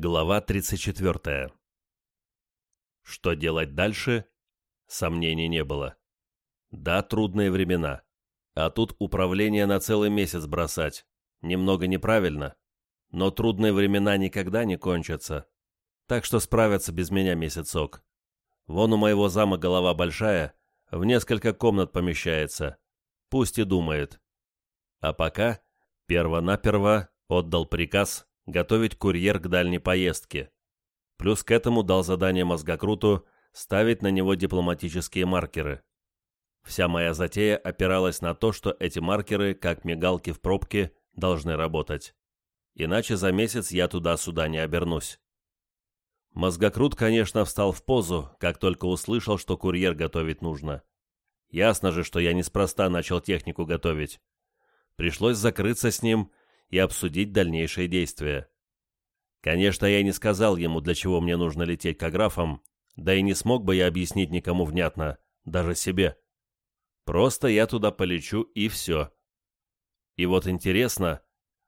Глава 34. Что делать дальше? Сомнений не было. Да, трудные времена. А тут управление на целый месяц бросать. Немного неправильно. Но трудные времена никогда не кончатся. Так что справятся без меня месяцок. Вон у моего зама голова большая, в несколько комнат помещается. Пусть и думает. А пока, перво-наперво, отдал приказ готовить курьер к дальней поездке. Плюс к этому дал задание мозгокруту ставить на него дипломатические маркеры. Вся моя затея опиралась на то, что эти маркеры, как мигалки в пробке, должны работать. Иначе за месяц я туда-сюда не обернусь. Мозгокрут, конечно, встал в позу, как только услышал, что курьер готовить нужно. Ясно же, что я неспроста начал технику готовить. Пришлось закрыться с ним и обсудить дальнейшие действия. Конечно, я не сказал ему, для чего мне нужно лететь к аграфам, да и не смог бы я объяснить никому внятно, даже себе. Просто я туда полечу и все. И вот интересно,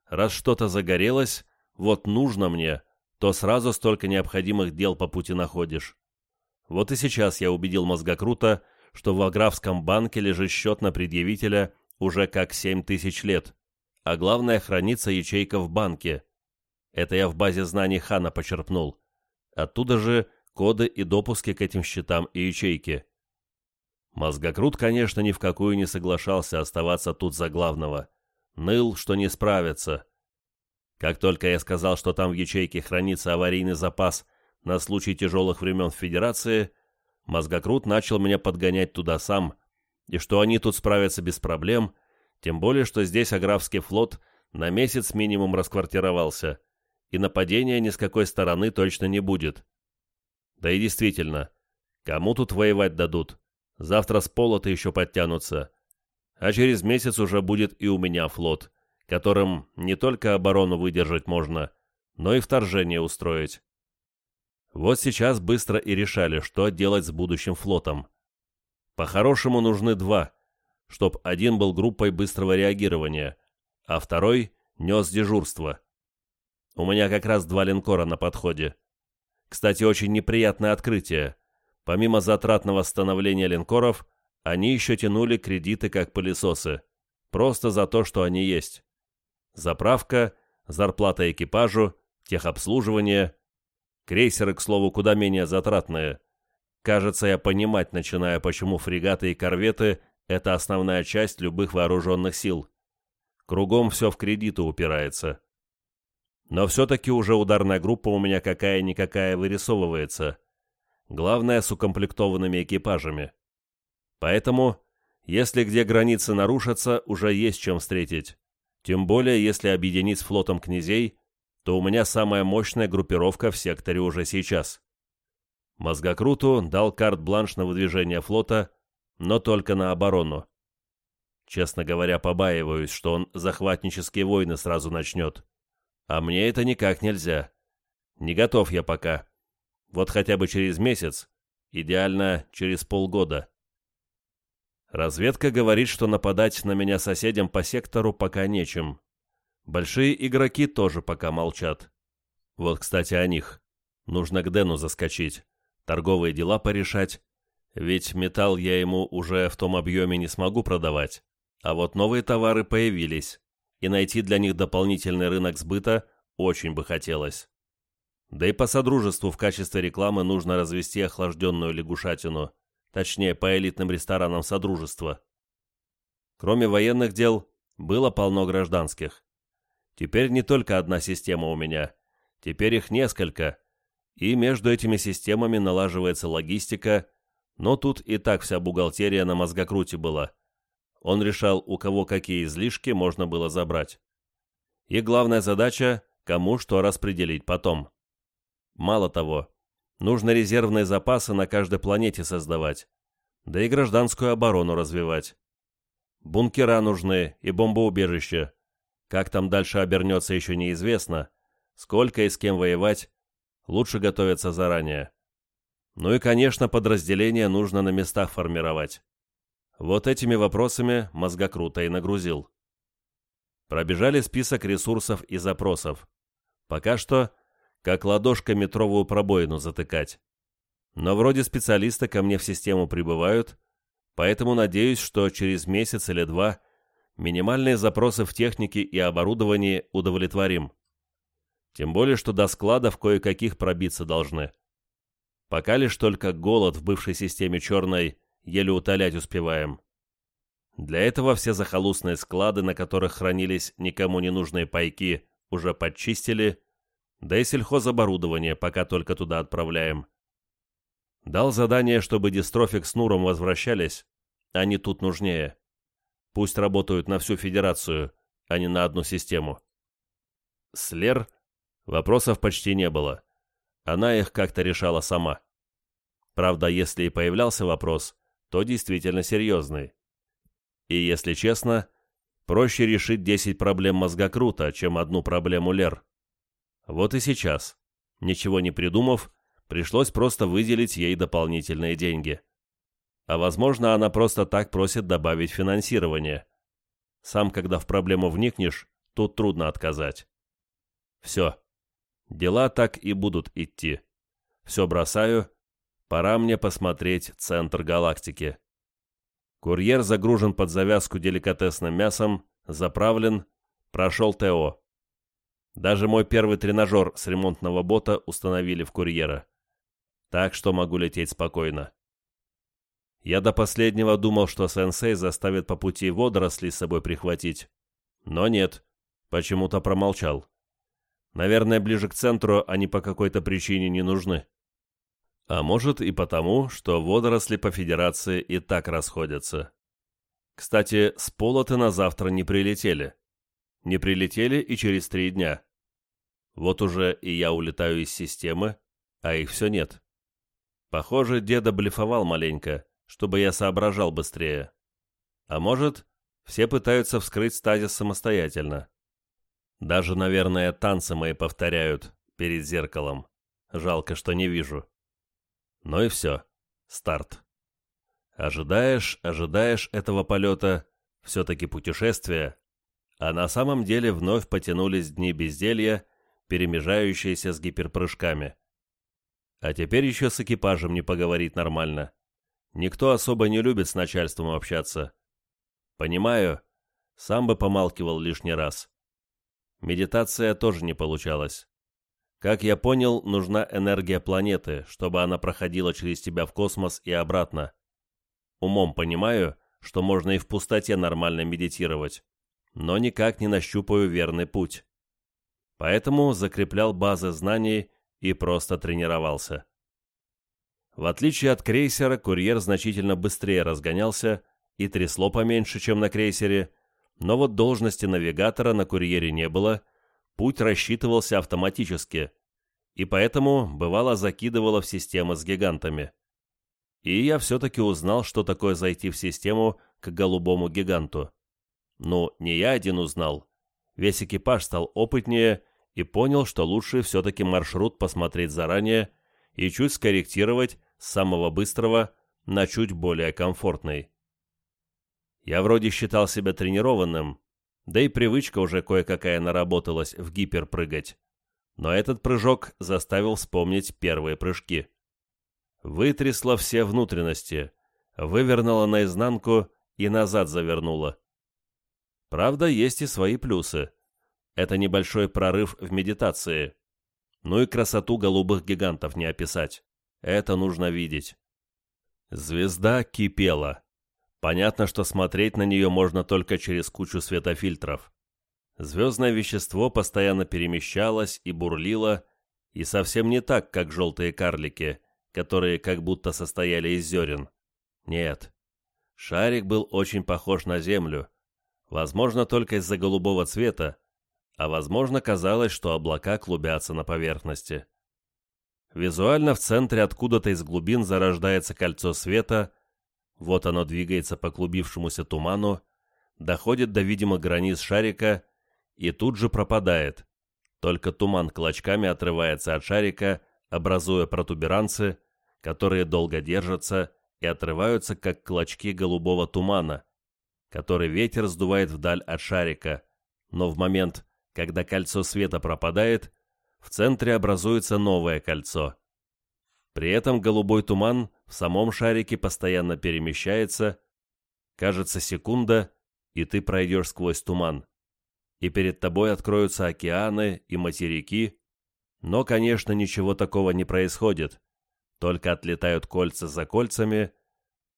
раз что-то загорелось, вот нужно мне, то сразу столько необходимых дел по пути находишь. Вот и сейчас я убедил мозгокрута, что в Аграфском банке лежит счет на предъявителя уже как семь тысяч лет а главное хранится ячейка в банке. Это я в базе знаний Хана почерпнул. Оттуда же коды и допуски к этим счетам и ячейке. Мозгокрут, конечно, ни в какую не соглашался оставаться тут за главного. Ныл, что не справится. Как только я сказал, что там в ячейке хранится аварийный запас на случай тяжелых времен в Федерации, Мозгокрут начал меня подгонять туда сам, и что они тут справятся без проблем, тем более, что здесь Аграфский флот на месяц минимум расквартировался, и нападения ни с какой стороны точно не будет. Да и действительно, кому тут воевать дадут? Завтра с пола-то еще подтянутся. А через месяц уже будет и у меня флот, которым не только оборону выдержать можно, но и вторжение устроить. Вот сейчас быстро и решали, что делать с будущим флотом. По-хорошему нужны два, чтоб один был группой быстрого реагирования, а второй нес дежурство. У меня как раз два линкора на подходе. Кстати, очень неприятное открытие. Помимо затрат на восстановление линкоров, они еще тянули кредиты как пылесосы. Просто за то, что они есть. Заправка, зарплата экипажу, техобслуживание. Крейсеры, к слову, куда менее затратные. Кажется, я понимать начинаю, почему фрегаты и корветы это основная часть любых вооруженных сил. Кругом все в кредиты упирается. Но все-таки уже ударная группа у меня какая-никакая вырисовывается. Главное, с укомплектованными экипажами. Поэтому, если где границы нарушатся, уже есть чем встретить. Тем более, если объединить с флотом князей, то у меня самая мощная группировка в секторе уже сейчас. Мозгокруту дал карт-бланш на выдвижение флота, но только на оборону. Честно говоря, побаиваюсь, что он захватнические войны сразу начнет. А мне это никак нельзя. Не готов я пока. Вот хотя бы через месяц, идеально через полгода. Разведка говорит, что нападать на меня соседям по сектору пока нечем. Большие игроки тоже пока молчат. Вот, кстати, о них. Нужно к Дэну заскочить, торговые дела порешать, ведь металл я ему уже в том объеме не смогу продавать. А вот новые товары появились, и найти для них дополнительный рынок сбыта очень бы хотелось. Да и по содружеству в качестве рекламы нужно развести охлажденную лягушатину, точнее, по элитным ресторанам содружества. Кроме военных дел, было полно гражданских. Теперь не только одна система у меня, теперь их несколько, и между этими системами налаживается логистика но тут и так вся бухгалтерия на мозгокруте была. Он решал, у кого какие излишки можно было забрать. И главная задача – кому что распределить потом. Мало того, нужно резервные запасы на каждой планете создавать, да и гражданскую оборону развивать. Бункера нужны и бомбоубежища. Как там дальше обернется еще неизвестно. Сколько и с кем воевать, лучше готовиться заранее. Ну и, конечно, подразделения нужно на местах формировать. Вот этими вопросами мозгокруто и нагрузил. Пробежали список ресурсов и запросов. Пока что как ладошкой метровую пробоину затыкать. Но вроде специалисты ко мне в систему прибывают, поэтому надеюсь, что через месяц или два минимальные запросы в технике и оборудовании удовлетворим. Тем более, что до складов кое-каких пробиться должны. Пока лишь только голод в бывшей системе черной еле утолять успеваем. Для этого все захолустные склады, на которых хранились никому не нужные пайки, уже подчистили, да и сельхозоборудование пока только туда отправляем. Дал задание, чтобы дистрофик с Нуром возвращались, они тут нужнее. Пусть работают на всю Федерацию, а не на одну систему. С Лер вопросов почти не было. Она их как-то решала сама. Правда, если и появлялся вопрос, то действительно серьезный. И, если честно, проще решить 10 проблем мозгокрута, чем одну проблему Лер. Вот и сейчас, ничего не придумав, пришлось просто выделить ей дополнительные деньги. А возможно, она просто так просит добавить финансирование. Сам, когда в проблему вникнешь, тут трудно отказать. Все. Дела так и будут идти. Все бросаю. Пора мне посмотреть центр галактики. Курьер загружен под завязку деликатесным мясом, заправлен, прошел ТО. Даже мой первый тренажер с ремонтного бота установили в курьера. Так что могу лететь спокойно. Я до последнего думал, что сенсей заставит по пути водоросли с собой прихватить. Но нет, почему-то промолчал. Наверное, ближе к центру они по какой-то причине не нужны. А может и потому, что водоросли по Федерации и так расходятся. Кстати, с полоты на завтра не прилетели. Не прилетели и через три дня. Вот уже и я улетаю из системы, а их все нет. Похоже, деда блефовал маленько, чтобы я соображал быстрее. А может, все пытаются вскрыть стазис самостоятельно. Даже, наверное, танцы мои повторяют перед зеркалом. Жалко, что не вижу. Ну и все. Старт. Ожидаешь, ожидаешь этого полета, все-таки путешествие, а на самом деле вновь потянулись дни безделья, перемежающиеся с гиперпрыжками. А теперь еще с экипажем не поговорить нормально. Никто особо не любит с начальством общаться. Понимаю, сам бы помалкивал лишний раз. Медитация тоже не получалась. Как я понял, нужна энергия планеты, чтобы она проходила через тебя в космос и обратно. Умом понимаю, что можно и в пустоте нормально медитировать, но никак не нащупаю верный путь. Поэтому закреплял базы знаний и просто тренировался. В отличие от крейсера, курьер значительно быстрее разгонялся и трясло поменьше, чем на крейсере, но вот должности навигатора на курьере не было, путь рассчитывался автоматически, и поэтому бывало закидывало в системы с гигантами. И я все-таки узнал, что такое зайти в систему к голубому гиганту. Ну, не я один узнал. Весь экипаж стал опытнее и понял, что лучше все-таки маршрут посмотреть заранее и чуть скорректировать с самого быстрого на чуть более комфортный. Я вроде считал себя тренированным, да и привычка уже кое-какая наработалась в гипер прыгать. Но этот прыжок заставил вспомнить первые прыжки. Вытрясла все внутренности, вывернула наизнанку и назад завернула. Правда, есть и свои плюсы. Это небольшой прорыв в медитации. Ну и красоту голубых гигантов не описать. Это нужно видеть. Звезда кипела. Понятно, что смотреть на нее можно только через кучу светофильтров. Звездное вещество постоянно перемещалось и бурлило, и совсем не так, как желтые карлики, которые как будто состояли из зерен. Нет. Шарик был очень похож на Землю, возможно, только из-за голубого цвета, а возможно, казалось, что облака клубятся на поверхности. Визуально в центре откуда-то из глубин зарождается кольцо света, вот оно двигается по клубившемуся туману, доходит до видимых границ шарика и тут же пропадает. Только туман клочками отрывается от шарика, образуя протуберанцы, которые долго держатся и отрываются, как клочки голубого тумана, который ветер сдувает вдаль от шарика, но в момент, когда кольцо света пропадает, в центре образуется новое кольцо. При этом голубой туман в самом шарике постоянно перемещается, кажется секунда, и ты пройдешь сквозь туман. И перед тобой откроются океаны и материки, но, конечно, ничего такого не происходит, только отлетают кольца за кольцами,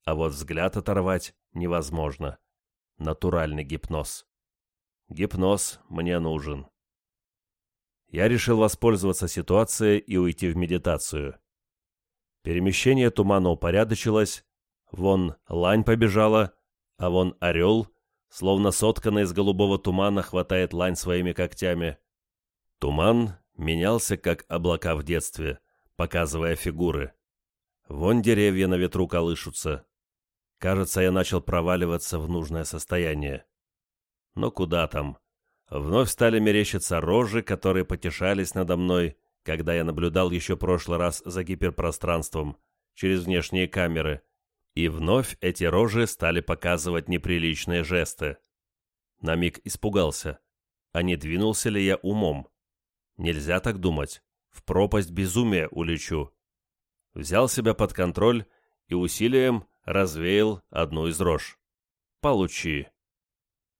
а вот взгляд оторвать невозможно. Натуральный гипноз. Гипноз мне нужен. Я решил воспользоваться ситуацией и уйти в медитацию. Перемещение тумана упорядочилось, вон лань побежала, а вон орел, словно сотканный из голубого тумана, хватает лань своими когтями. Туман менялся, как облака в детстве, показывая фигуры. Вон деревья на ветру колышутся. Кажется, я начал проваливаться в нужное состояние. Но куда там? Вновь стали мерещиться рожи, которые потешались надо мной, когда я наблюдал еще прошлый раз за гиперпространством, через внешние камеры, и вновь эти рожи стали показывать неприличные жесты. На миг испугался. А не двинулся ли я умом? Нельзя так думать. В пропасть безумия улечу. Взял себя под контроль и усилием развеял одну из рож. Получи.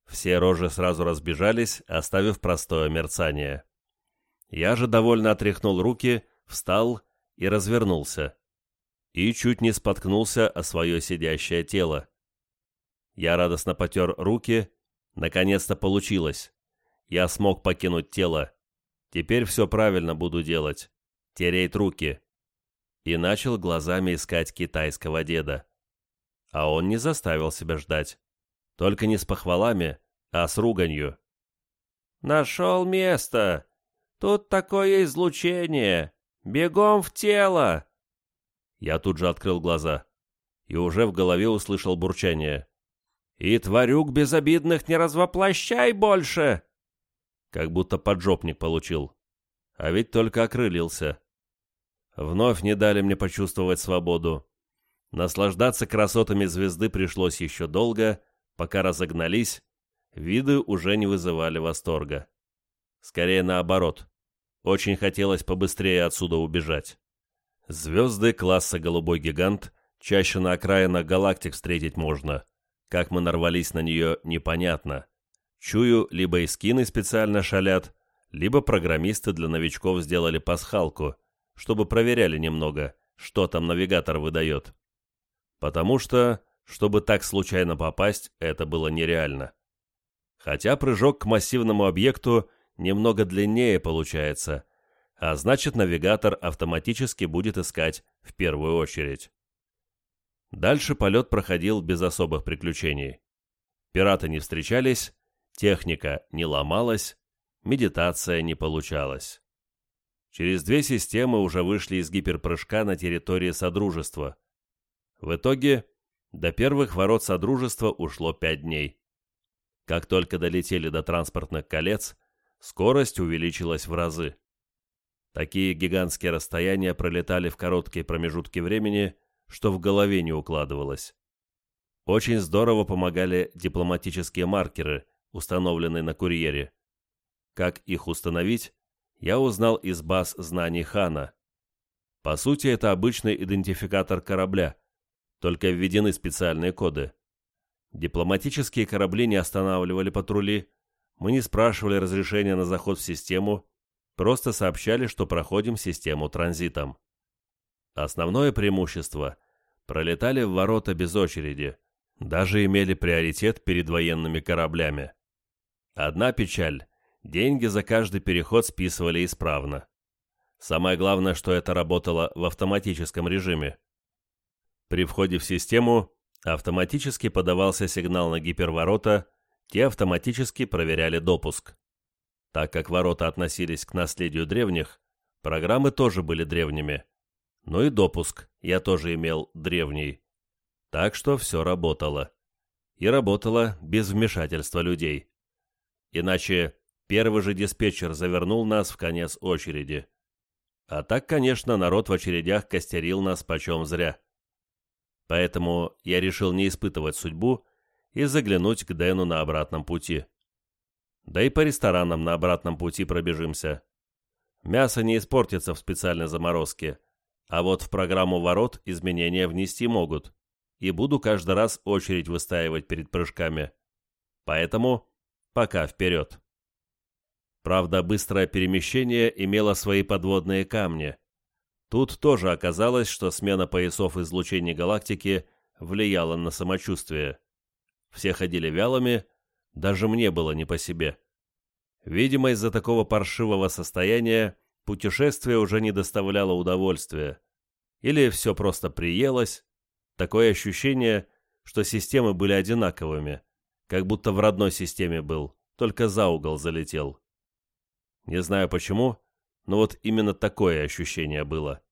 Все рожи сразу разбежались, оставив простое мерцание. Я же довольно отряхнул руки, встал и развернулся. И чуть не споткнулся о свое сидящее тело. Я радостно потер руки. Наконец-то получилось. Я смог покинуть тело. Теперь все правильно буду делать. Тереть руки. И начал глазами искать китайского деда. А он не заставил себя ждать. Только не с похвалами, а с руганью. «Нашел место! Тут такое излучение! Бегом в тело!» Я тут же открыл глаза и уже в голове услышал бурчание. «И тварюк безобидных не развоплощай больше!» Как будто поджопник получил. А ведь только окрылился. Вновь не дали мне почувствовать свободу. Наслаждаться красотами звезды пришлось еще долго, пока разогнались, виды уже не вызывали восторга. Скорее наоборот. Очень хотелось побыстрее отсюда убежать. Звезды класса «Голубой гигант» чаще на окраинах галактик встретить можно. Как мы нарвались на нее, непонятно. Чую, либо эскины специально шалят, либо программисты для новичков сделали пасхалку, чтобы проверяли немного, что там навигатор выдает. Потому что, чтобы так случайно попасть, это было нереально. Хотя прыжок к массивному объекту немного длиннее получается, а значит навигатор автоматически будет искать в первую очередь. Дальше полет проходил без особых приключений. Пираты не встречались, техника не ломалась, медитация не получалась. Через две системы уже вышли из гиперпрыжка на территории Содружества. В итоге до первых ворот Содружества ушло пять дней. Как только долетели до транспортных колец, скорость увеличилась в разы. Такие гигантские расстояния пролетали в короткие промежутки времени, что в голове не укладывалось. Очень здорово помогали дипломатические маркеры, установленные на курьере. Как их установить, я узнал из баз знаний Хана. По сути, это обычный идентификатор корабля, только введены специальные коды. Дипломатические корабли не останавливали патрули, мы не спрашивали разрешения на заход в систему, просто сообщали, что проходим систему транзитом. Основное преимущество – пролетали в ворота без очереди, даже имели приоритет перед военными кораблями. Одна печаль – деньги за каждый переход списывали исправно. Самое главное, что это работало в автоматическом режиме. При входе в систему Автоматически подавался сигнал на гиперворота, те автоматически проверяли допуск. Так как ворота относились к наследию древних, программы тоже были древними. Ну и допуск я тоже имел древний. Так что все работало. И работало без вмешательства людей. Иначе первый же диспетчер завернул нас в конец очереди. А так, конечно, народ в очередях костерил нас почем зря. Поэтому я решил не испытывать судьбу и заглянуть к Дэну на обратном пути. Да и по ресторанам на обратном пути пробежимся. Мясо не испортится в специальной заморозке, а вот в программу ворот изменения внести могут, и буду каждый раз очередь выстаивать перед прыжками. Поэтому пока вперед. Правда, быстрое перемещение имело свои подводные камни. Тут тоже оказалось, что смена поясов излучений галактики влияла на самочувствие. Все ходили вялыми, даже мне было не по себе. Видимо, из-за такого паршивого состояния путешествие уже не доставляло удовольствия. Или все просто приелось. Такое ощущение, что системы были одинаковыми, как будто в родной системе был, только за угол залетел. Не знаю почему, но вот именно такое ощущение было.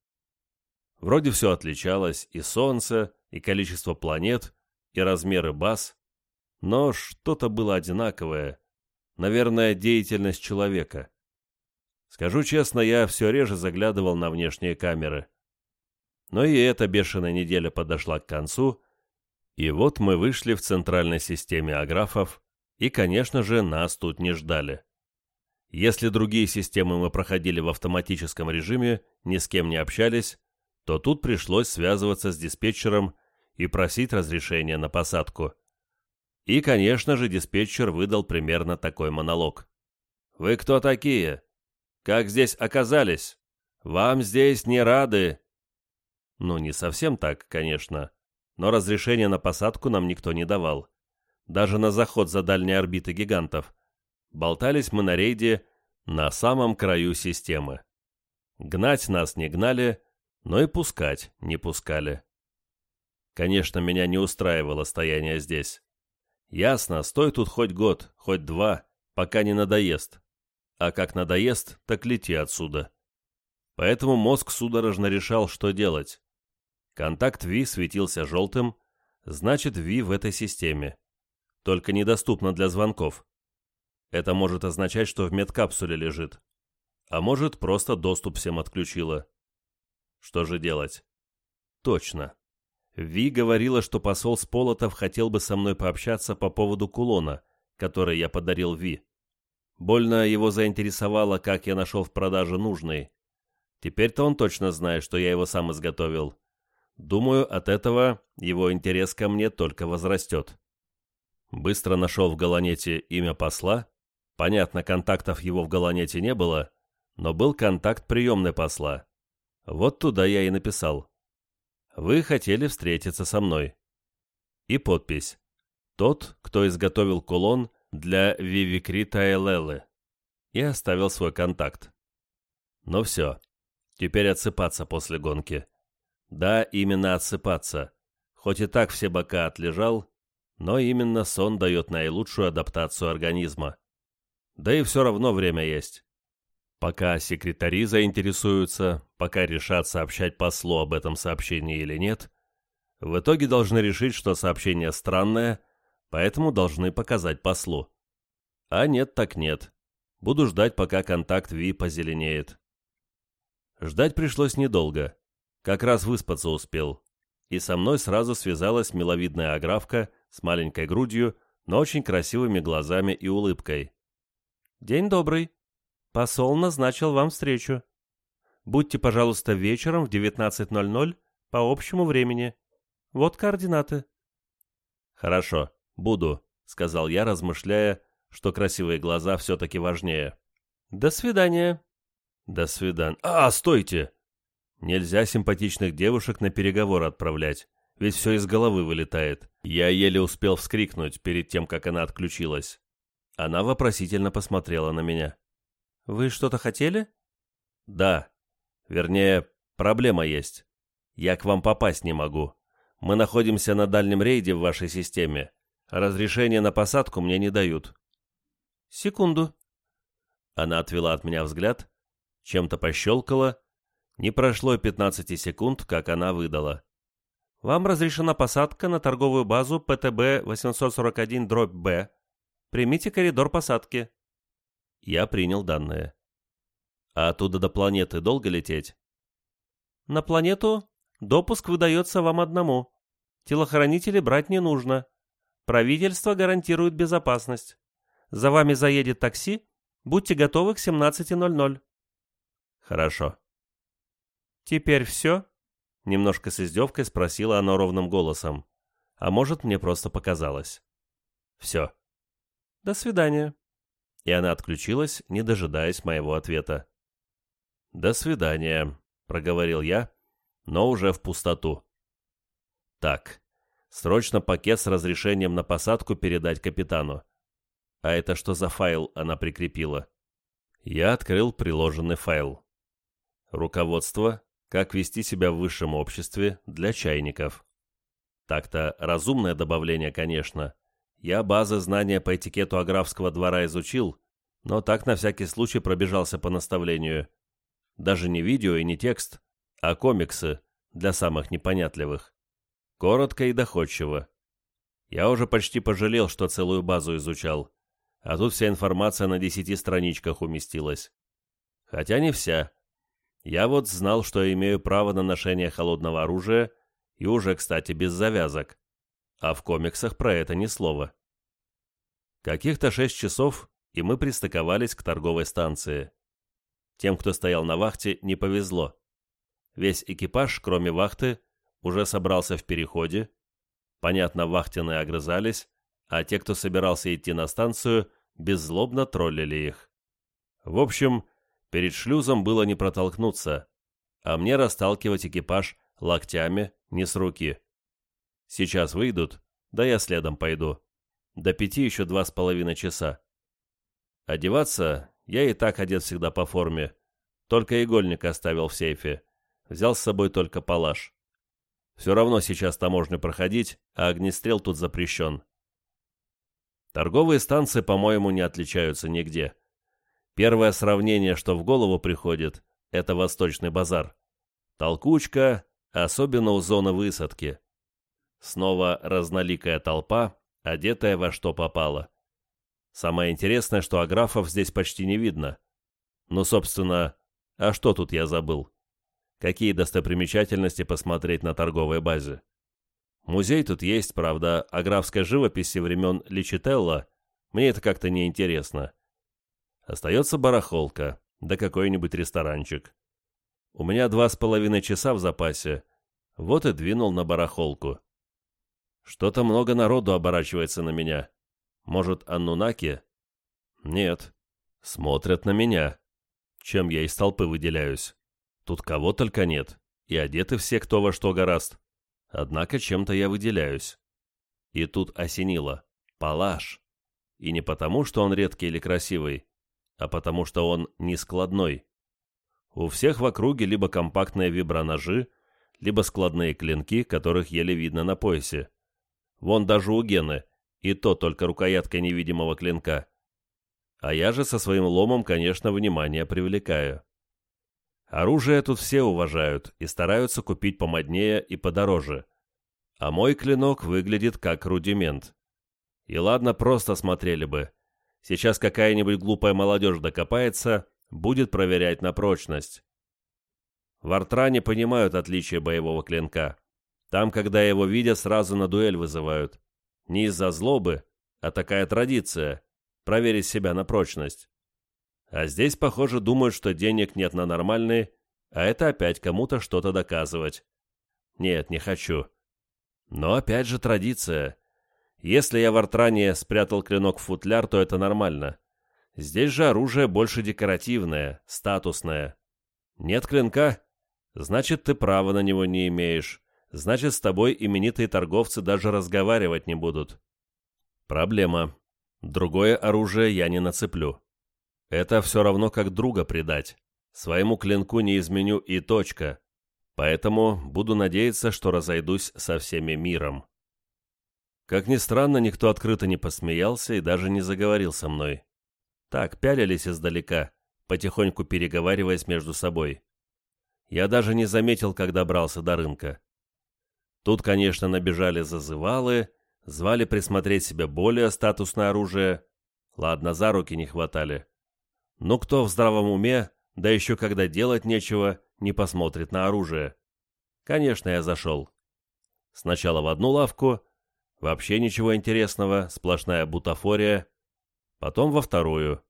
Вроде все отличалось, и Солнце, и количество планет, и размеры баз, но что-то было одинаковое, наверное, деятельность человека. Скажу честно, я все реже заглядывал на внешние камеры. Но и эта бешеная неделя подошла к концу, и вот мы вышли в центральной системе аграфов, и, конечно же, нас тут не ждали. Если другие системы мы проходили в автоматическом режиме, ни с кем не общались, то тут пришлось связываться с диспетчером и просить разрешения на посадку. И, конечно же, диспетчер выдал примерно такой монолог. «Вы кто такие? Как здесь оказались? Вам здесь не рады!» Ну, не совсем так, конечно, но разрешения на посадку нам никто не давал. Даже на заход за дальние орбиты гигантов – Болтались мы на рейде на самом краю системы. Гнать нас не гнали, но и пускать не пускали. Конечно, меня не устраивало стояние здесь. Ясно, стой тут хоть год, хоть два, пока не надоест. А как надоест, так лети отсюда. Поэтому мозг судорожно решал, что делать. Контакт Ви светился желтым, значит Ви в этой системе. Только недоступно для звонков. Это может означать, что в медкапсуле лежит. А может, просто доступ всем отключила. Что же делать? Точно. Ви говорила, что посол Сполотов хотел бы со мной пообщаться по поводу кулона, который я подарил Ви. Больно его заинтересовало, как я нашел в продаже нужный. Теперь-то он точно знает, что я его сам изготовил. Думаю, от этого его интерес ко мне только возрастет. Быстро нашел в Галанете имя посла Понятно, контактов его в Галанете не было, но был контакт приемной посла. Вот туда я и написал. Вы хотели встретиться со мной. И подпись. Тот, кто изготовил кулон для Вивикрита Элелы. И оставил свой контакт. Ну все. Теперь отсыпаться после гонки. Да, именно отсыпаться. Хоть и так все бока отлежал, но именно сон дает наилучшую адаптацию организма. Да и все равно время есть. Пока секретари заинтересуются, пока решат сообщать послу об этом сообщении или нет, в итоге должны решить, что сообщение странное, поэтому должны показать послу. А нет так нет. Буду ждать, пока контакт Ви позеленеет. Ждать пришлось недолго. Как раз выспаться успел. И со мной сразу связалась миловидная аграфка с маленькой грудью, но очень красивыми глазами и улыбкой. «День добрый. Посол назначил вам встречу. Будьте, пожалуйста, вечером в 19.00 по общему времени. Вот координаты». «Хорошо, буду», — сказал я, размышляя, что красивые глаза все-таки важнее. «До свидания». «До свидания». «А, стойте!» Нельзя симпатичных девушек на переговоры отправлять, ведь все из головы вылетает. Я еле успел вскрикнуть перед тем, как она отключилась. Она вопросительно посмотрела на меня. «Вы что-то хотели?» «Да. Вернее, проблема есть. Я к вам попасть не могу. Мы находимся на дальнем рейде в вашей системе. Разрешение на посадку мне не дают». «Секунду». Она отвела от меня взгляд, чем-то пощелкала. Не прошло 15 секунд, как она выдала. «Вам разрешена посадка на торговую базу ПТБ-841-Б Примите коридор посадки». Я принял данные. «А оттуда до планеты долго лететь?» «На планету допуск выдается вам одному. Телохранителей брать не нужно. Правительство гарантирует безопасность. За вами заедет такси. Будьте готовы к 17.00». Хорошо. Теперь все? Немножко с издевкой спросила она ровным голосом. А может, мне просто показалось. Все. До свидания. И она отключилась, не дожидаясь моего ответа. «До свидания», — проговорил я, но уже в пустоту. «Так, срочно пакет с разрешением на посадку передать капитану. А это что за файл она прикрепила?» Я открыл приложенный файл. Руководство «Как вести себя в высшем обществе для чайников». Так-то разумное добавление, конечно. Я базы знания по этикету Аграфского двора изучил, но так на всякий случай пробежался по наставлению. Даже не видео и не текст, а комиксы для самых непонятливых. Коротко и доходчиво. Я уже почти пожалел, что целую базу изучал, а тут вся информация на десяти страничках уместилась. Хотя не вся. Я вот знал, что имею право на ношение холодного оружия, и уже, кстати, без завязок. А в комиксах про это ни слова. Каких-то шесть часов, и мы пристыковались к торговой станции. Тем, кто стоял на вахте, не повезло. Весь экипаж, кроме вахты, уже собрался в переходе. Понятно, вахтенные огрызались, а те, кто собирался идти на станцию, беззлобно троллили их. В общем, перед шлюзом было не протолкнуться, а мне расталкивать экипаж локтями не с руки. Сейчас выйдут, да я следом пойду. До пяти еще два с половиной часа. Одеваться я и так одет всегда по форме. Только игольник оставил в сейфе. Взял с собой только палаш. Все равно сейчас таможню проходить, а огнестрел тут запрещен. Торговые станции, по-моему, не отличаются нигде. Первое сравнение, что в голову приходит, это Восточный базар. Толкучка, особенно у зоны высадки. Снова разноликая толпа, одетая во что попало. Самое интересное, что аграфов здесь почти не видно. Ну, собственно, а что тут я забыл? Какие достопримечательности посмотреть на торговой базе? Музей тут есть, правда, о графской живописи времен Личителла. Мне это как-то не интересно. Остается барахолка, да какой-нибудь ресторанчик. У меня два с половиной часа в запасе. Вот и двинул на барахолку. Что-то много народу оборачивается на меня. Может, Аннунаки? Нет. Смотрят на меня чем я из толпы выделяюсь. Тут кого только нет, и одеты все кто во что гораст. Однако чем-то я выделяюсь. И тут осенило. Палаш. И не потому, что он редкий или красивый, а потому, что он нескладной. У всех в округе либо компактные виброножи, либо складные клинки, которых еле видно на поясе. Вон даже у Гены, и то только рукоятка невидимого клинка. А я же со своим ломом, конечно, внимание привлекаю. Оружие тут все уважают и стараются купить помоднее и подороже. А мой клинок выглядит как рудимент. И ладно, просто смотрели бы. Сейчас какая-нибудь глупая молодежь докопается, будет проверять на прочность. В Артране понимают отличие боевого клинка. Там, когда его видят, сразу на дуэль вызывают. Не из-за злобы, а такая традиция проверить себя на прочность. А здесь, похоже, думают, что денег нет на нормальные, а это опять кому-то что-то доказывать. Нет, не хочу. Но опять же традиция. Если я в Артране спрятал клинок в футляр, то это нормально. Здесь же оружие больше декоративное, статусное. Нет клинка? Значит, ты права на него не имеешь. Значит, с тобой именитые торговцы даже разговаривать не будут. Проблема. Другое оружие я не нацеплю. Это все равно как друга предать. Своему клинку не изменю и точка. Поэтому буду надеяться, что разойдусь со всеми миром. Как ни странно, никто открыто не посмеялся и даже не заговорил со мной. Так, пялились издалека, потихоньку переговариваясь между собой. Я даже не заметил, как добрался до рынка. Тут, конечно, набежали зазывалы, Звали присмотреть себе более статусное оружие. Ладно, за руки не хватали. Но кто в здравом уме, да еще когда делать нечего, не посмотрит на оружие? Конечно, я зашел. Сначала в одну лавку, вообще ничего интересного, сплошная бутафория. Потом во вторую.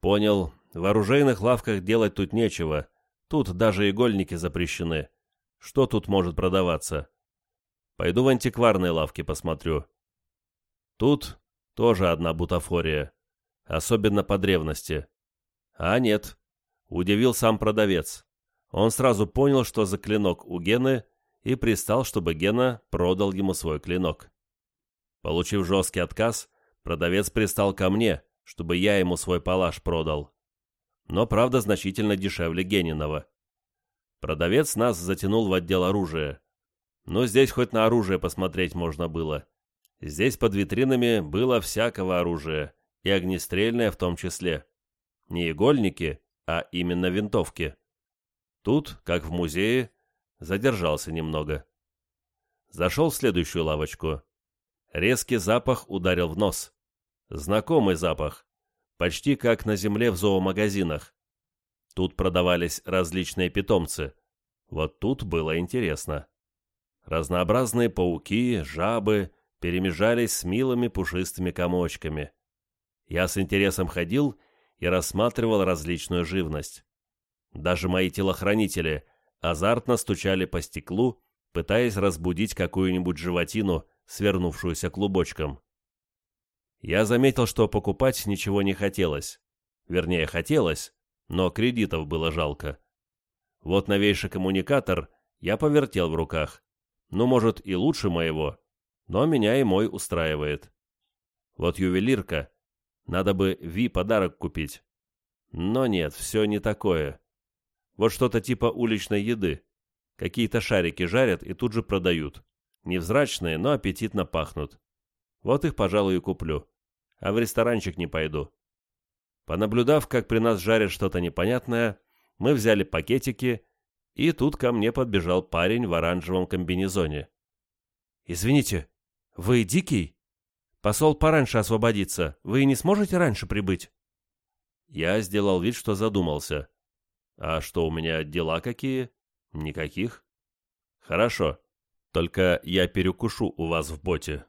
Понял, В оружейных лавках делать тут нечего. Тут даже игольники запрещены. Что тут может продаваться? Пойду в антикварные лавки посмотрю. Тут тоже одна бутафория. Особенно по древности. А нет. Удивил сам продавец. Он сразу понял, что за клинок у Гены, и пристал, чтобы Гена продал ему свой клинок. Получив жесткий отказ, продавец пристал ко мне, чтобы я ему свой палаш продал. Но, правда, значительно дешевле Гениного. Продавец нас затянул в отдел оружия. Но здесь хоть на оружие посмотреть можно было. Здесь под витринами было всякого оружия, и огнестрельное в том числе. Не игольники, а именно винтовки. Тут, как в музее, задержался немного. Зашел в следующую лавочку. Резкий запах ударил в нос. Знакомый запах. Почти как на земле в зоомагазинах. Тут продавались различные питомцы. Вот тут было интересно. Разнообразные пауки, жабы перемежались с милыми пушистыми комочками. Я с интересом ходил и рассматривал различную живность. Даже мои телохранители азартно стучали по стеклу, пытаясь разбудить какую-нибудь животину, свернувшуюся клубочком. Я заметил, что покупать ничего не хотелось. Вернее, хотелось, но кредитов было жалко. Вот новейший коммуникатор я повертел в руках. Ну, может, и лучше моего, но меня и мой устраивает. Вот ювелирка. Надо бы Ви подарок купить. Но нет, все не такое. Вот что-то типа уличной еды. Какие-то шарики жарят и тут же продают. Невзрачные, но аппетитно пахнут. Вот их, пожалуй, и куплю. А в ресторанчик не пойду. Понаблюдав, как при нас жарят что-то непонятное, мы взяли пакетики, и тут ко мне подбежал парень в оранжевом комбинезоне. «Извините, вы дикий? Посол пораньше освободится. Вы не сможете раньше прибыть?» Я сделал вид, что задумался. «А что, у меня дела какие?» «Никаких». «Хорошо. Только я перекушу у вас в боте».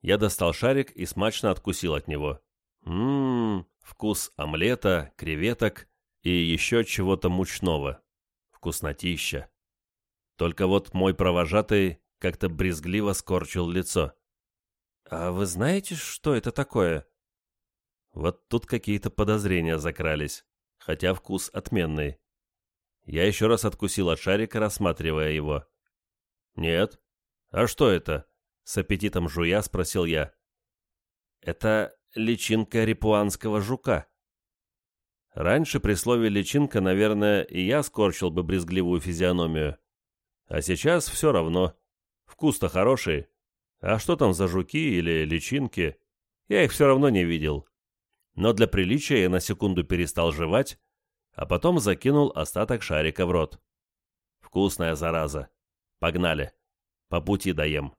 Я достал шарик и смачно откусил от него. Ммм, вкус омлета, креветок и еще чего-то мучного. Вкуснотища. Только вот мой провожатый как-то брезгливо скорчил лицо. «А вы знаете, что это такое?» Вот тут какие-то подозрения закрались, хотя вкус отменный. Я еще раз откусил от шарика, рассматривая его. «Нет. А что это?» — с аппетитом жуя спросил я. «Это личинка репуанского жука», Раньше при слове «личинка», наверное, и я скорчил бы брезгливую физиономию. А сейчас все равно. Вкус-то хороший. А что там за жуки или личинки? Я их все равно не видел. Но для приличия я на секунду перестал жевать, а потом закинул остаток шарика в рот. Вкусная зараза. Погнали. По пути доем.